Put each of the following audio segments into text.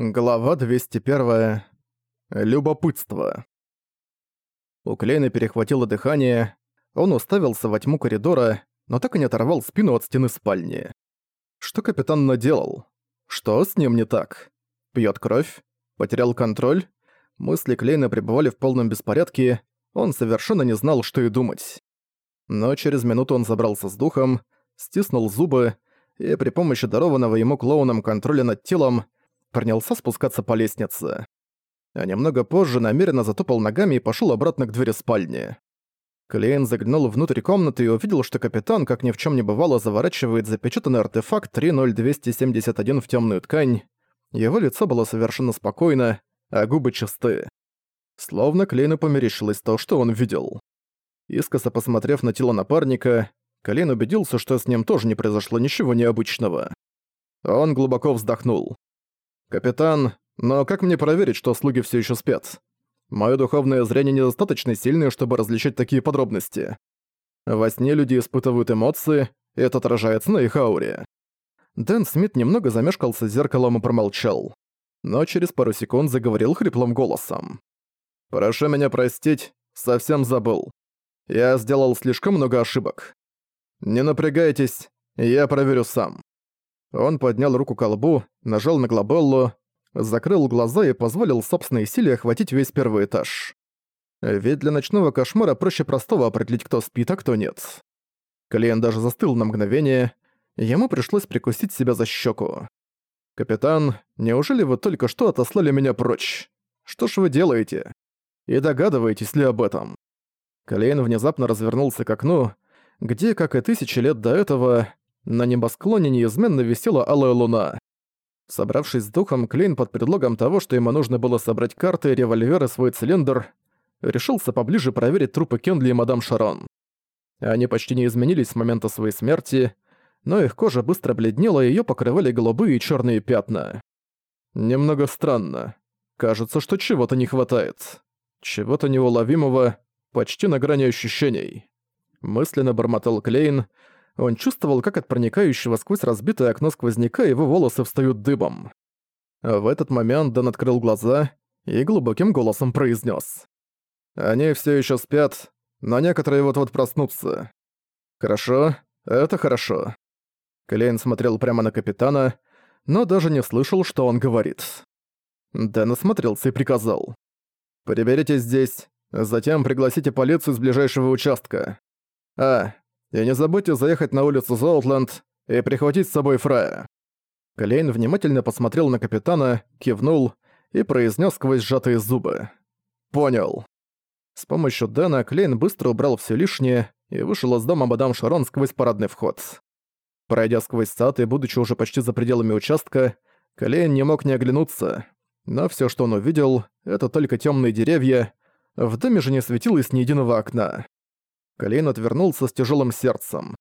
Глава 201. Любопытство. У Клейна перехватило дыхание, он уставился во тьму коридора, но так и не оторвал спину от стены спальни. Что капитан наделал? Что с ним не так? Пьет кровь? Потерял контроль? Мысли Клейна пребывали в полном беспорядке, он совершенно не знал, что и думать. Но через минуту он забрался с духом, стиснул зубы и при помощи дарованного ему клоуном контроля над телом принялся спускаться по лестнице. А немного позже намеренно затопал ногами и пошел обратно к двери спальни. Клейн заглянул внутрь комнаты и увидел, что капитан, как ни в чем не бывало, заворачивает запечатанный артефакт 30271 в темную ткань. Его лицо было совершенно спокойно, а губы чисты. Словно Клейну померещилось то, что он видел. Искоса посмотрев на тело напарника, Клейн убедился, что с ним тоже не произошло ничего необычного. Он глубоко вздохнул. «Капитан, но как мне проверить, что слуги все еще спят? Моё духовное зрение недостаточно сильное, чтобы различать такие подробности. Во сне люди испытывают эмоции, и это отражается на их ауре». Дэн Смит немного замешкался зеркалом и промолчал. Но через пару секунд заговорил хриплым голосом. «Прошу меня простить, совсем забыл. Я сделал слишком много ошибок. Не напрягайтесь, я проверю сам». Он поднял руку к лбу, нажал на глобеллу, закрыл глаза и позволил собственной силе охватить весь первый этаж. Ведь для ночного кошмара проще простого определить, кто спит, а кто нет. Клиент даже застыл на мгновение, ему пришлось прикусить себя за щеку. «Капитан, неужели вы только что отослали меня прочь? Что ж вы делаете? И догадываетесь ли об этом?» Клейн внезапно развернулся к окну, где, как и тысячи лет до этого, на небосклоне неизменно висела алая луна. Собравшись с духом, Клейн под предлогом того, что ему нужно было собрать карты, револьвер и свой цилиндр, решился поближе проверить трупы Кенли и мадам Шарон. Они почти не изменились с момента своей смерти, но их кожа быстро бледнела, и её покрывали голубые и чёрные пятна. Немного странно. Кажется, что чего-то не хватает. Чего-то неуловимого, почти на грани ощущений. Мысленно бормотал Клейн, он чувствовал, как от проникающего сквозь разбитое окно сквозняка его волосы встают дыбом. В этот момент Дэн открыл глаза и глубоким голосом произнес: «Они все еще спят, но некоторые вот-вот проснутся. Хорошо, это хорошо». Клейн смотрел прямо на капитана, но даже не слышал, что он говорит. Дэн осмотрелся и приказал. «Приберите здесь, затем пригласите полицию из ближайшего участка. А, и не забудьте заехать на улицу Золтленд и прихватить с собой Фрая». Клейн внимательно посмотрел на капитана, кивнул и произнес сквозь сжатые зубы. «Понял». С помощью Дэна Клейн быстро убрал все лишнее и вышел из дома мадам Шарон сквозь парадный вход. Пройдя сквозь сад и будучи уже почти за пределами участка, Клейн не мог не оглянуться, но все, что он увидел, это только темные деревья, в доме же не светилось ни единого окна. Клейн отвернулся с тяжелым сердцем.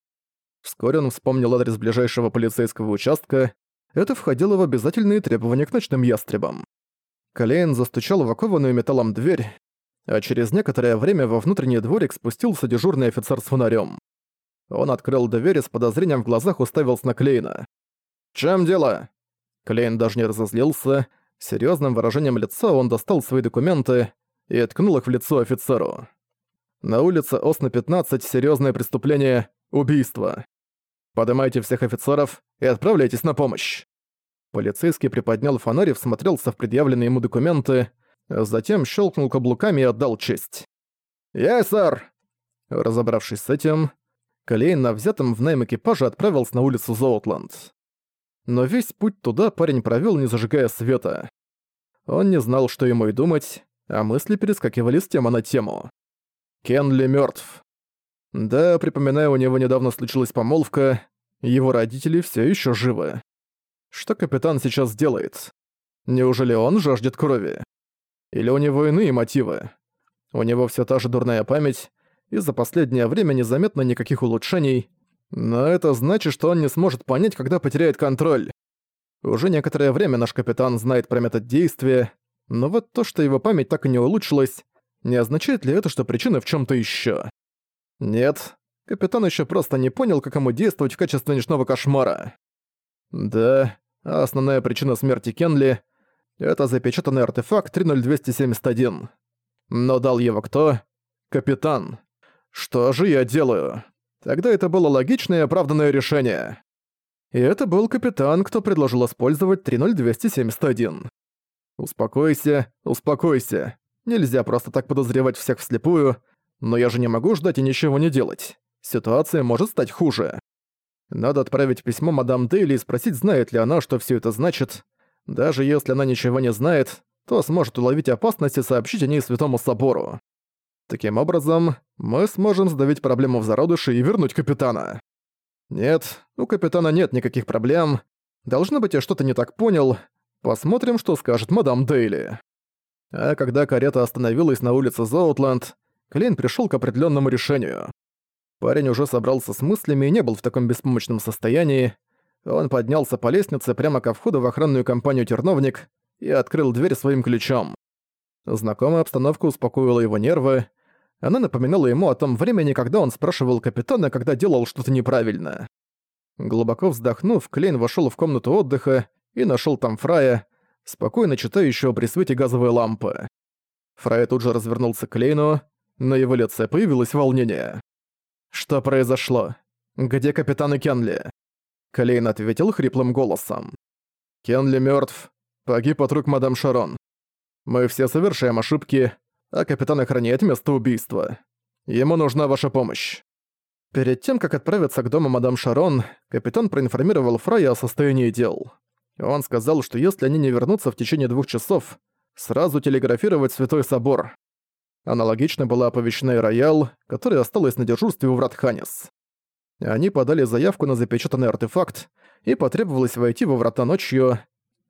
Вскоре он вспомнил адрес ближайшего полицейского участка. Это входило в обязательные требования к ночным ястребам. Клейн застучал в окованную металлом дверь, а через некоторое время во внутренний дворик спустился дежурный офицер с фонарем. Он открыл дверь и с подозрением в глазах уставился на Клейна. «Чем дело?» Клейн даже не разозлился. Серьезным выражением лица он достал свои документы и ткнул их в лицо офицеру. На улице Осна-15 серьезное преступление – убийство. Поднимайте всех офицеров и отправляйтесь на помощь». Полицейский приподнял фонарь и всмотрелся в предъявленные ему документы, затем щелкнул каблуками и отдал честь. «Я, сэр!» Разобравшись с этим, Калейн на взятом в найм экипаже отправился на улицу Зоутланд. Но весь путь туда парень провёл, не зажигая света. Он не знал, что ему и думать, а мысли перескакивали с темы на тему. Кенли мертв. Да, припоминаю, у него недавно случилась помолвка, его родители все еще живы. Что капитан сейчас делает? Неужели он жаждет крови? Или у него иные мотивы? У него все та же дурная память, и за последнее время незаметно никаких улучшений, но это значит, что он не сможет понять, когда потеряет контроль. Уже некоторое время наш капитан знает про метод действия, но вот то, что его память так и не улучшилась, не означает ли это, что причина в чем то еще? Нет, капитан еще просто не понял, как ему действовать в качестве ночного кошмара. Да, а основная причина смерти Кенли Это запечатанный артефакт 30271. Но дал его кто? Капитан. Что же я делаю? Тогда это было логичное и оправданное решение. И это был капитан, кто предложил использовать 30271. Успокойся, успокойся. Нельзя просто так подозревать всех вслепую, но я же не могу ждать и ничего не делать. Ситуация может стать хуже. Надо отправить письмо мадам Дейли и спросить, знает ли она, что все это значит. Даже если она ничего не знает, то сможет уловить опасность и сообщить о ней Святому Собору. Таким образом, мы сможем сдавить проблему в зародыше и вернуть капитана. Нет, у капитана нет никаких проблем. Должно быть, я что-то не так понял. Посмотрим, что скажет мадам Дейли. А когда карета остановилась на улице Зоутланд, Клейн пришел к определенному решению. Парень уже собрался с мыслями и не был в таком беспомощном состоянии. Он поднялся по лестнице прямо ко входу в охранную компанию «Терновник» и открыл дверь своим ключом. Знакомая обстановка успокоила его нервы. Она напоминала ему о том времени, когда он спрашивал капитана, когда делал что-то неправильно. Глубоко вздохнув, Клейн вошел в комнату отдыха и нашел там Фрая, спокойно читающего при свете газовой лампы. Фрай тут же развернулся к Клейну, на его лице появилось волнение. «Что произошло? Где капитан и Кенли?» Клейн ответил хриплым голосом. «Кенли мертв. Погиб от рук мадам Шарон. Мы все совершаем ошибки, а капитан охраняет место убийства. Ему нужна ваша помощь». Перед тем, как отправиться к дому мадам Шарон, капитан проинформировал Фрая о состоянии дел. Он сказал, что если они не вернутся в течение двух часов, сразу телеграфировать Святой Собор. Аналогично была оповещена и Роял, которая осталась на дежурстве у врат Ханис. Они подали заявку на запечатанный артефакт, и потребовалось войти во врата ночью,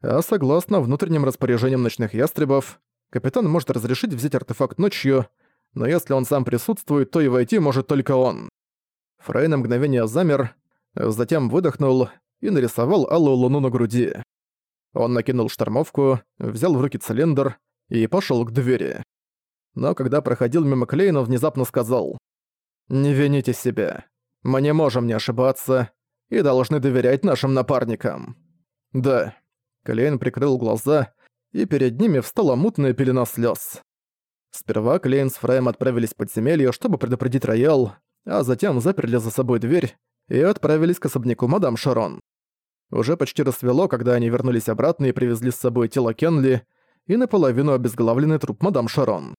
а согласно внутренним распоряжениям ночных ястребов, капитан может разрешить взять артефакт ночью, но если он сам присутствует, то и войти может только он. Фрей на мгновение замер, затем выдохнул и нарисовал алую луну на груди. Он накинул штормовку, взял в руки цилиндр и пошел к двери но когда проходил мимо Клейна, внезапно сказал «Не вините себя. Мы не можем не ошибаться и должны доверять нашим напарникам». «Да». Клейн прикрыл глаза, и перед ними встала мутная пелена слез. Сперва Клейн с Фраем отправились в подземелье, чтобы предупредить Роял, а затем заперли за собой дверь и отправились к особняку мадам Шарон. Уже почти рассвело, когда они вернулись обратно и привезли с собой тело Кенли и наполовину обезглавленный труп мадам Шарон.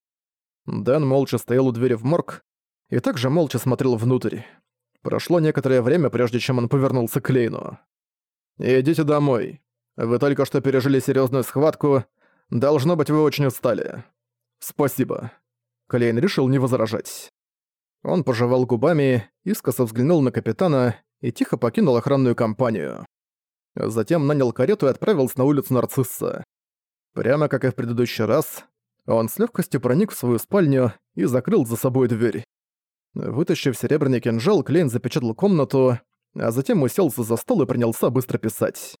Дэн молча стоял у двери в морг и также молча смотрел внутрь. Прошло некоторое время, прежде чем он повернулся к Лейну. «Идите домой. Вы только что пережили серьезную схватку. Должно быть, вы очень устали. Спасибо». Клейн решил не возражать. Он пожевал губами, искоса взглянул на капитана и тихо покинул охранную компанию. Затем нанял карету и отправился на улицу Нарцисса. Прямо как и в предыдущий раз, он с легкостью проник в свою спальню и закрыл за собой дверь. Вытащив серебряный кинжал, Клейн запечатал комнату, а затем уселся за стол и принялся быстро писать.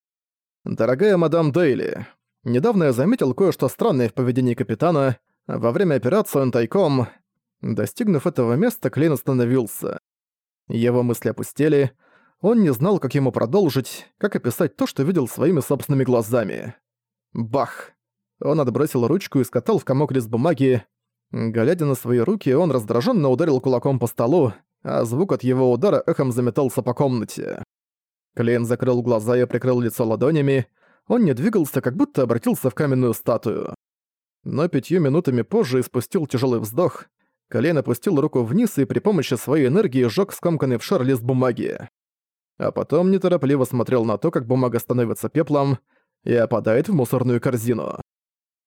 «Дорогая мадам Дейли, недавно я заметил кое-что странное в поведении капитана. Во время операции он тайком...» Достигнув этого места, Клейн остановился. Его мысли опустели. Он не знал, как ему продолжить, как описать то, что видел своими собственными глазами. Бах! Он отбросил ручку и скатал в комок лист бумаги. Глядя на свои руки, он раздраженно ударил кулаком по столу, а звук от его удара эхом заметался по комнате. Клейн закрыл глаза и прикрыл лицо ладонями. Он не двигался, как будто обратился в каменную статую. Но пятью минутами позже испустил тяжелый вздох. Клейн опустил руку вниз и при помощи своей энергии сжёг скомканный в шар лист бумаги. А потом неторопливо смотрел на то, как бумага становится пеплом и опадает в мусорную корзину.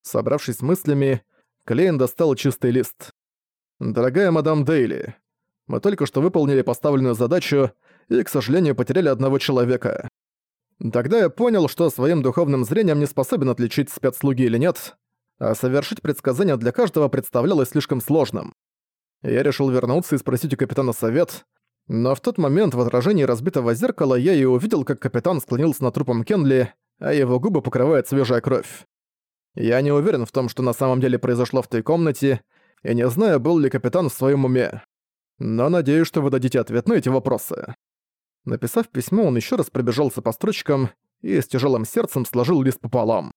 Собравшись с мыслями, Клейн достал чистый лист. «Дорогая мадам Дейли, мы только что выполнили поставленную задачу и, к сожалению, потеряли одного человека. Тогда я понял, что своим духовным зрением не способен отличить спецслуги или нет, а совершить предсказание для каждого представлялось слишком сложным. Я решил вернуться и спросить у капитана совет, но в тот момент в отражении разбитого зеркала я и увидел, как капитан склонился над трупом Кенли, а его губы покрывает свежая кровь. Я не уверен в том, что на самом деле произошло в той комнате, и не знаю, был ли капитан в своем уме. Но надеюсь, что вы дадите ответ на эти вопросы». Написав письмо, он еще раз пробежался по строчкам и с тяжелым сердцем сложил лист пополам.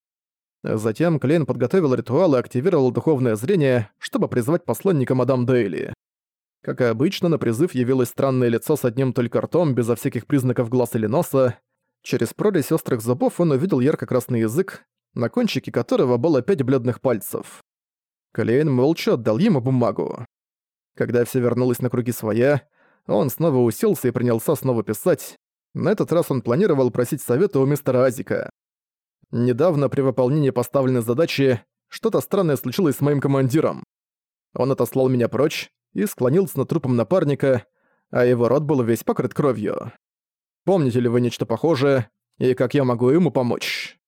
Затем Клейн подготовил ритуал и активировал духовное зрение, чтобы призвать посланника мадам Дейли. Как и обычно, на призыв явилось странное лицо с одним только ртом, безо всяких признаков глаз или носа. Через прорезь острых зубов он увидел ярко-красный язык, на кончике которого было пять бледных пальцев. Клейн молча отдал ему бумагу. Когда все вернулось на круги своя, он снова уселся и принялся снова писать. На этот раз он планировал просить совета у мистера Азика. Недавно при выполнении поставленной задачи что-то странное случилось с моим командиром. Он отослал меня прочь и склонился над трупом напарника, а его рот был весь покрыт кровью. Помните ли вы нечто похожее, и как я могу ему помочь?»